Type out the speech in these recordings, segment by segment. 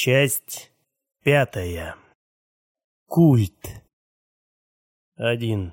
Часть пятая. Культ. Один.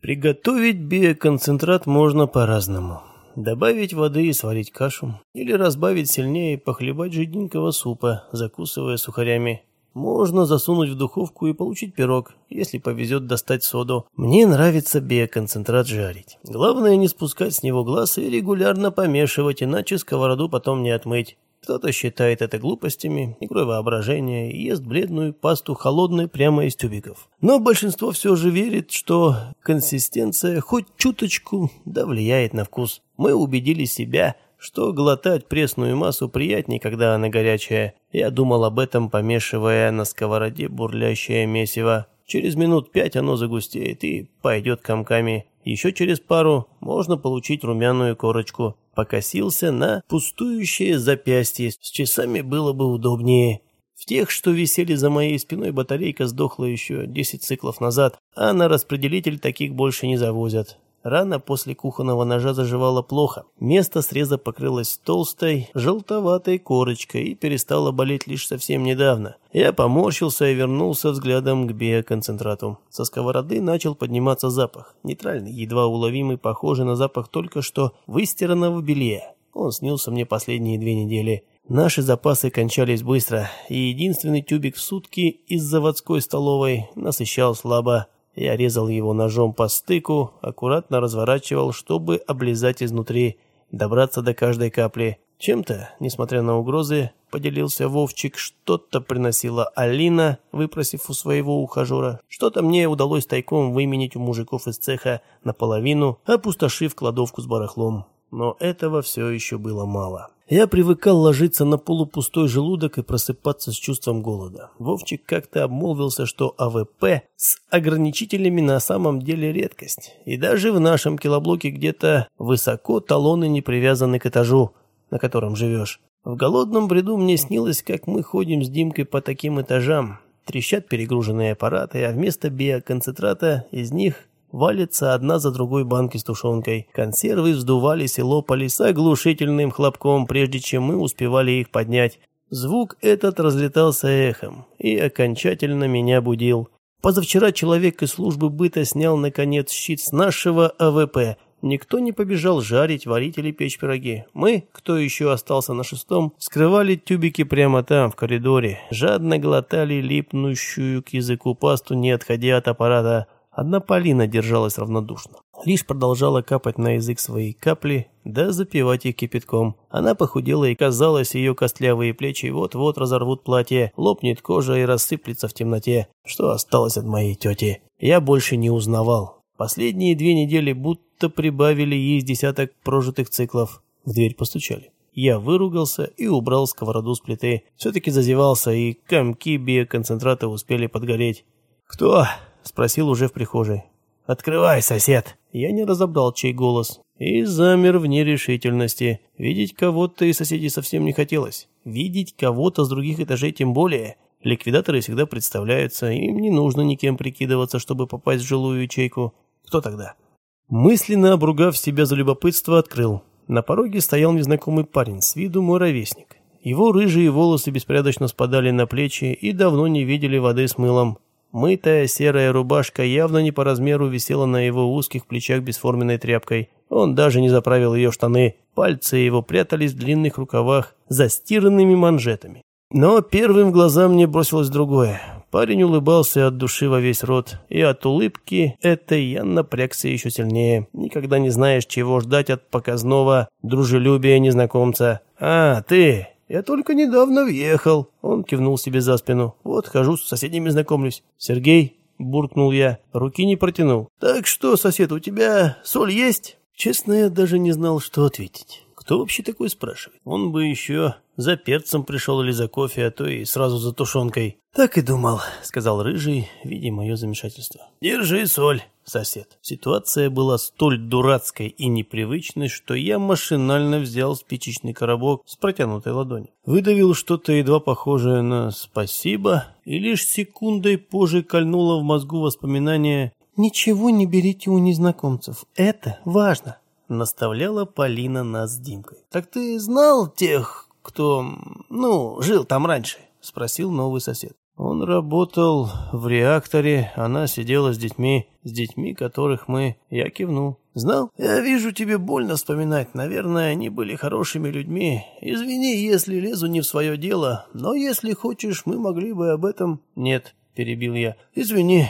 Приготовить биоконцентрат можно по-разному. Добавить воды и сварить кашу. Или разбавить сильнее и похлебать жиденького супа, закусывая сухарями. Можно засунуть в духовку и получить пирог, если повезет достать соду. Мне нравится биоконцентрат жарить. Главное не спускать с него глаз и регулярно помешивать, иначе сковороду потом не отмыть. Кто-то считает это глупостями, игрой воображения и ест бледную пасту холодной прямо из тюбиков. Но большинство все же верит, что консистенция хоть чуточку да влияет на вкус. Мы убедили себя, что глотать пресную массу приятнее, когда она горячая. Я думал об этом, помешивая на сковороде бурлящее месиво. Через минут пять оно загустеет и пойдет комками. Еще через пару можно получить румяную корочку покосился на пустующее запястье. С часами было бы удобнее. В тех, что висели за моей спиной, батарейка сдохла еще 10 циклов назад, а на распределитель таких больше не завозят. Рана после кухонного ножа заживала плохо. Место среза покрылось толстой, желтоватой корочкой и перестало болеть лишь совсем недавно. Я поморщился и вернулся взглядом к биоконцентрату. Со сковороды начал подниматься запах. Нейтральный, едва уловимый, похожий на запах только что выстиранного белья. Он снился мне последние две недели. Наши запасы кончались быстро, и единственный тюбик в сутки из заводской столовой насыщал слабо. Я резал его ножом по стыку, аккуратно разворачивал, чтобы облизать изнутри, добраться до каждой капли. Чем-то, несмотря на угрозы, поделился Вовчик, что-то приносила Алина, выпросив у своего ухажера. Что-то мне удалось тайком выменить у мужиков из цеха наполовину, опустошив кладовку с барахлом. Но этого все еще было мало. Я привыкал ложиться на полупустой желудок и просыпаться с чувством голода. Вовчик как-то обмолвился, что АВП с ограничителями на самом деле редкость. И даже в нашем килоблоке где-то высоко талоны не привязаны к этажу, на котором живешь. В голодном бреду мне снилось, как мы ходим с Димкой по таким этажам. Трещат перегруженные аппараты, а вместо биоконцентрата из них валятся одна за другой банки с тушенкой. Консервы вздувались и лопались с оглушительным хлопком, прежде чем мы успевали их поднять. Звук этот разлетался эхом и окончательно меня будил. Позавчера человек из службы быта снял, наконец, щит с нашего АВП. Никто не побежал жарить, варить или печь пироги. Мы, кто еще остался на шестом, вскрывали тюбики прямо там, в коридоре. Жадно глотали липнущую к языку пасту, не отходя от аппарата. Одна Полина держалась равнодушно. Лишь продолжала капать на язык свои капли, да запивать их кипятком. Она похудела и казалось, ее костлявые плечи вот-вот разорвут платье, лопнет кожа и рассыплется в темноте. Что осталось от моей тети? Я больше не узнавал. Последние две недели будто прибавили ей с десяток прожитых циклов. В дверь постучали. Я выругался и убрал сковороду с плиты. Все-таки зазевался, и комки биоконцентрата успели подгореть. «Кто?» Спросил уже в прихожей. «Открывай, сосед!» Я не разобрал чей голос и замер в нерешительности. Видеть кого-то из соседей совсем не хотелось. Видеть кого-то с других этажей тем более. Ликвидаторы всегда представляются, им не нужно никем прикидываться, чтобы попасть в жилую ячейку. Кто тогда? Мысленно обругав себя за любопытство, открыл. На пороге стоял незнакомый парень, с виду мой ровесник. Его рыжие волосы беспорядочно спадали на плечи и давно не видели воды с мылом. Мытая серая рубашка явно не по размеру висела на его узких плечах бесформенной тряпкой. Он даже не заправил ее штаны. Пальцы его прятались в длинных рукавах, застиранными манжетами. Но первым в глаза мне бросилось другое. Парень улыбался от души во весь рот, и от улыбки это я напрягся еще сильнее. Никогда не знаешь, чего ждать от показного дружелюбия незнакомца. «А, ты!» «Я только недавно въехал», — он кивнул себе за спину. «Вот, хожу, с соседями знакомлюсь». «Сергей?» — буркнул я. Руки не протянул. «Так что, сосед, у тебя соль есть?» Честно, я даже не знал, что ответить. Кто вообще такой спрашивает? Он бы еще за перцем пришел или за кофе, а то и сразу за тушенкой. «Так и думал», — сказал Рыжий, видя мое замешательство. «Держи соль, сосед». Ситуация была столь дурацкой и непривычной, что я машинально взял спичечный коробок с протянутой ладони. Выдавил что-то едва похожее на «спасибо», и лишь секундой позже кольнуло в мозгу воспоминание «Ничего не берите у незнакомцев, это важно» наставляла Полина нас с Димкой. «Так ты знал тех, кто, ну, жил там раньше?» — спросил новый сосед. Он работал в реакторе, она сидела с детьми, с детьми, которых мы... Я кивнул. Знал? Я вижу, тебе больно вспоминать. Наверное, они были хорошими людьми. Извини, если лезу не в свое дело, но если хочешь, мы могли бы об этом... Нет, перебил я. Извини.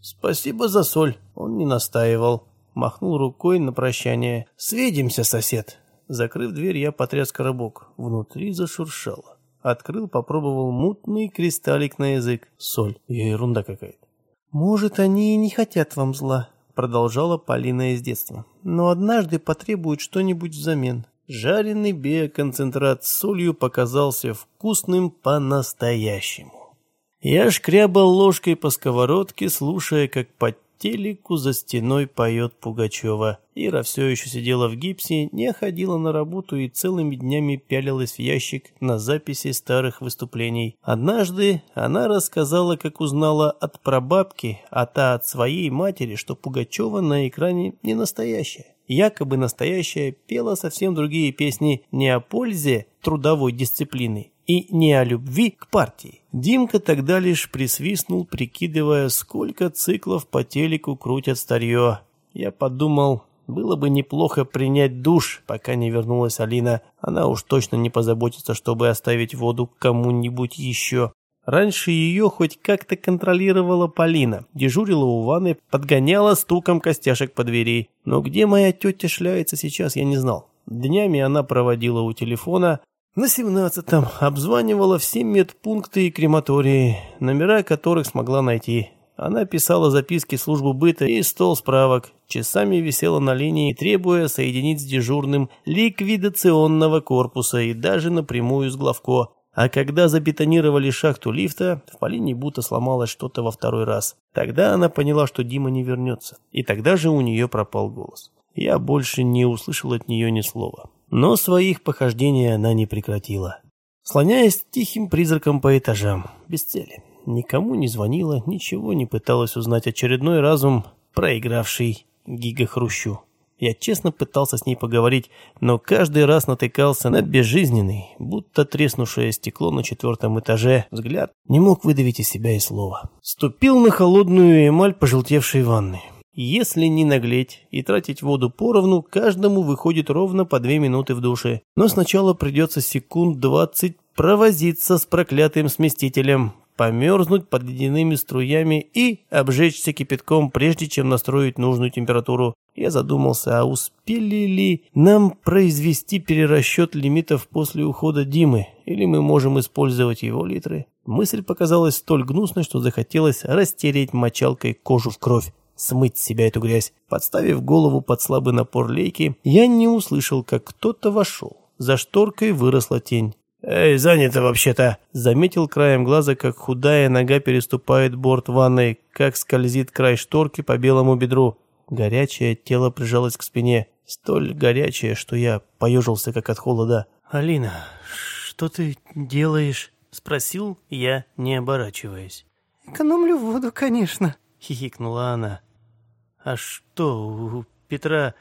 Спасибо за соль. Он не настаивал. Махнул рукой на прощание. Сведемся, сосед. Закрыв дверь, я потряс коробок. Внутри зашуршало. Открыл, попробовал мутный кристаллик на язык. Соль. Ерунда какая-то. «Может, они и не хотят вам зла», — продолжала Полина из детства. «Но однажды потребуют что-нибудь взамен». Жареный биоконцентрат с солью показался вкусным по-настоящему. Я шкрябал ложкой по сковородке, слушая, как под телеку за стеной поет Пугачева. Ира все еще сидела в гипсе, не ходила на работу и целыми днями пялилась в ящик на записи старых выступлений. Однажды она рассказала, как узнала от прабабки, а та от своей матери, что Пугачева на экране не настоящая. Якобы настоящая пела совсем другие песни не о пользе трудовой дисциплины, и не о любви к партии. Димка тогда лишь присвистнул, прикидывая, сколько циклов по телеку крутят старье. Я подумал, было бы неплохо принять душ, пока не вернулась Алина. Она уж точно не позаботится, чтобы оставить воду кому-нибудь еще. Раньше ее хоть как-то контролировала Полина, дежурила у ванны, подгоняла стуком костяшек по двери. Но где моя тетя шляется сейчас, я не знал. Днями она проводила у телефона, на семнадцатом обзванивала все медпункты и крематории, номера которых смогла найти. Она писала записки в службу быта и стол справок, часами висела на линии, требуя соединить с дежурным ликвидационного корпуса и даже напрямую с главко. А когда забетонировали шахту лифта, в Полине будто сломалось что-то во второй раз. Тогда она поняла, что Дима не вернется. И тогда же у нее пропал голос. Я больше не услышал от нее ни слова. Но своих похождений она не прекратила. Слоняясь тихим призраком по этажам, без цели. Никому не звонила, ничего не пыталась узнать очередной разум, проигравший Гига Хрущу. Я честно пытался с ней поговорить, но каждый раз натыкался на безжизненный, будто треснувшее стекло на четвертом этаже, взгляд. Не мог выдавить из себя и слова. Ступил на холодную эмаль пожелтевшей ванны. Если не наглеть и тратить воду поровну, каждому выходит ровно по две минуты в душе. Но сначала придется секунд двадцать провозиться с проклятым сместителем, померзнуть под ледяными струями и обжечься кипятком, прежде чем настроить нужную температуру. Я задумался, а успели ли нам произвести перерасчет лимитов после ухода Димы, или мы можем использовать его литры? Мысль показалась столь гнусной, что захотелось растереть мочалкой кожу в кровь смыть с себя эту грязь. Подставив голову под слабый напор лейки, я не услышал, как кто-то вошел. За шторкой выросла тень. «Эй, занято вообще-то!» Заметил краем глаза, как худая нога переступает борт ванной, как скользит край шторки по белому бедру. Горячее тело прижалось к спине. Столь горячее, что я поежился, как от холода. «Алина, что ты делаешь?» Спросил я, не оборачиваясь. «Экономлю воду, конечно», — хихикнула она. «А что, у Петра,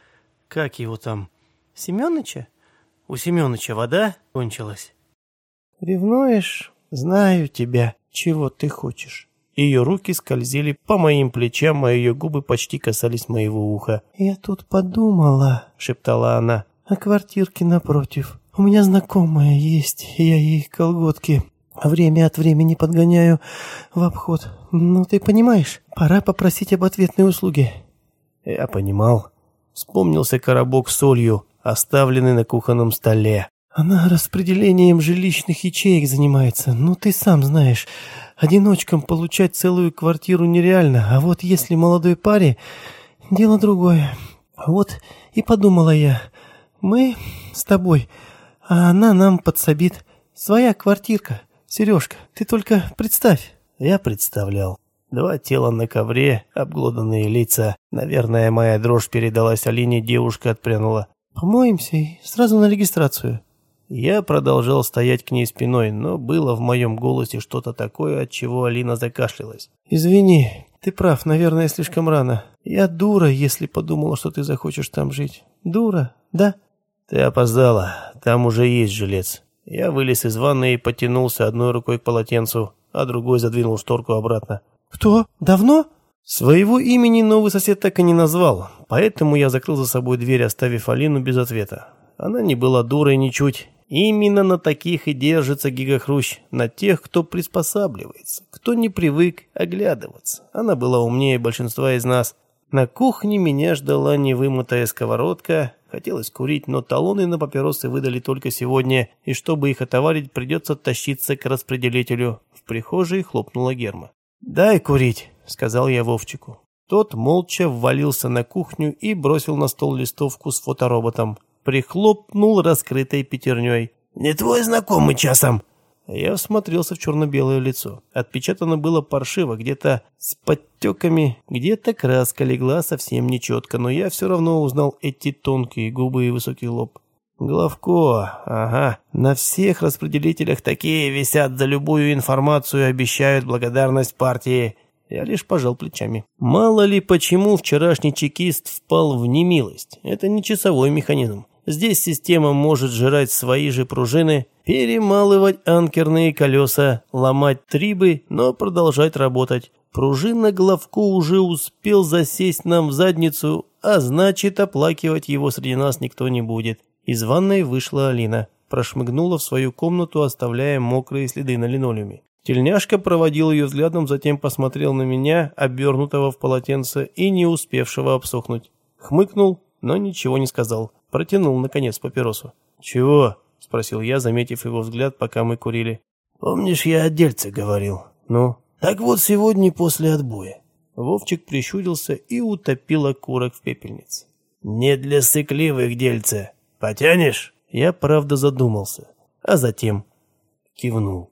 как его там, Семёныча? У Семёныча вода кончилась?» «Ревнуешь? Знаю тебя. Чего ты хочешь?» Ее руки скользили по моим плечам, а ее губы почти касались моего уха. «Я тут подумала», — шептала она, — «о квартирке напротив. У меня знакомая есть, я ей колготки время от времени подгоняю в обход. Ну, ты понимаешь, пора попросить об ответной услуге». Я понимал. Вспомнился коробок с солью, оставленный на кухонном столе. Она распределением жилищных ячеек занимается. Ну, ты сам знаешь, одиночкам получать целую квартиру нереально, а вот если молодой паре, дело другое. Вот и подумала я, мы с тобой, а она нам подсобит. Своя квартирка. Сережка, ты только представь. Я представлял. Два тела на ковре, обглоданные лица. Наверное, моя дрожь передалась Алине, девушка отпрянула. «Помоемся и сразу на регистрацию». Я продолжал стоять к ней спиной, но было в моем голосе что-то такое, от чего Алина закашлялась. «Извини, ты прав, наверное, слишком рано. Я дура, если подумала, что ты захочешь там жить. Дура, да?» «Ты опоздала, там уже есть жилец». Я вылез из ванны и потянулся одной рукой к полотенцу, а другой задвинул шторку обратно. «Кто? Давно?» Своего имени новый сосед так и не назвал, поэтому я закрыл за собой дверь, оставив Алину без ответа. Она не была дурой ничуть. Именно на таких и держится гигахрущ, на тех, кто приспосабливается, кто не привык оглядываться. Она была умнее большинства из нас. На кухне меня ждала невымытая сковородка. Хотелось курить, но талоны на папиросы выдали только сегодня, и чтобы их отоварить, придется тащиться к распределителю. В прихожей хлопнула герма. «Дай курить», — сказал я Вовчику. Тот молча ввалился на кухню и бросил на стол листовку с фотороботом. Прихлопнул раскрытой пятерней. «Не твой знакомый часом?» Я всмотрелся в черно-белое лицо. Отпечатано было паршиво, где-то с подтеками, где-то краска легла совсем нечетко, но я все равно узнал эти тонкие губы и высокий лоб. Главко, ага, на всех распределителях такие висят за любую информацию и обещают благодарность партии. Я лишь пожал плечами. Мало ли почему вчерашний чекист впал в немилость. Это не часовой механизм. Здесь система может жрать свои же пружины, перемалывать анкерные колеса, ломать трибы, но продолжать работать. Пружина Главко уже успел засесть нам в задницу, а значит оплакивать его среди нас никто не будет. Из ванной вышла Алина, прошмыгнула в свою комнату, оставляя мокрые следы на линолеуме. Тельняшка проводил ее взглядом, затем посмотрел на меня, обернутого в полотенце и не успевшего обсохнуть. Хмыкнул, но ничего не сказал. Протянул, наконец, папиросу. «Чего?» – спросил я, заметив его взгляд, пока мы курили. «Помнишь, я о дельце говорил?» «Ну?» «Так вот, сегодня после отбоя». Вовчик прищурился и утопил окурок в пепельнице. «Не для сыкливых дельце. Потянешь?» Я, правда, задумался, а затем кивнул.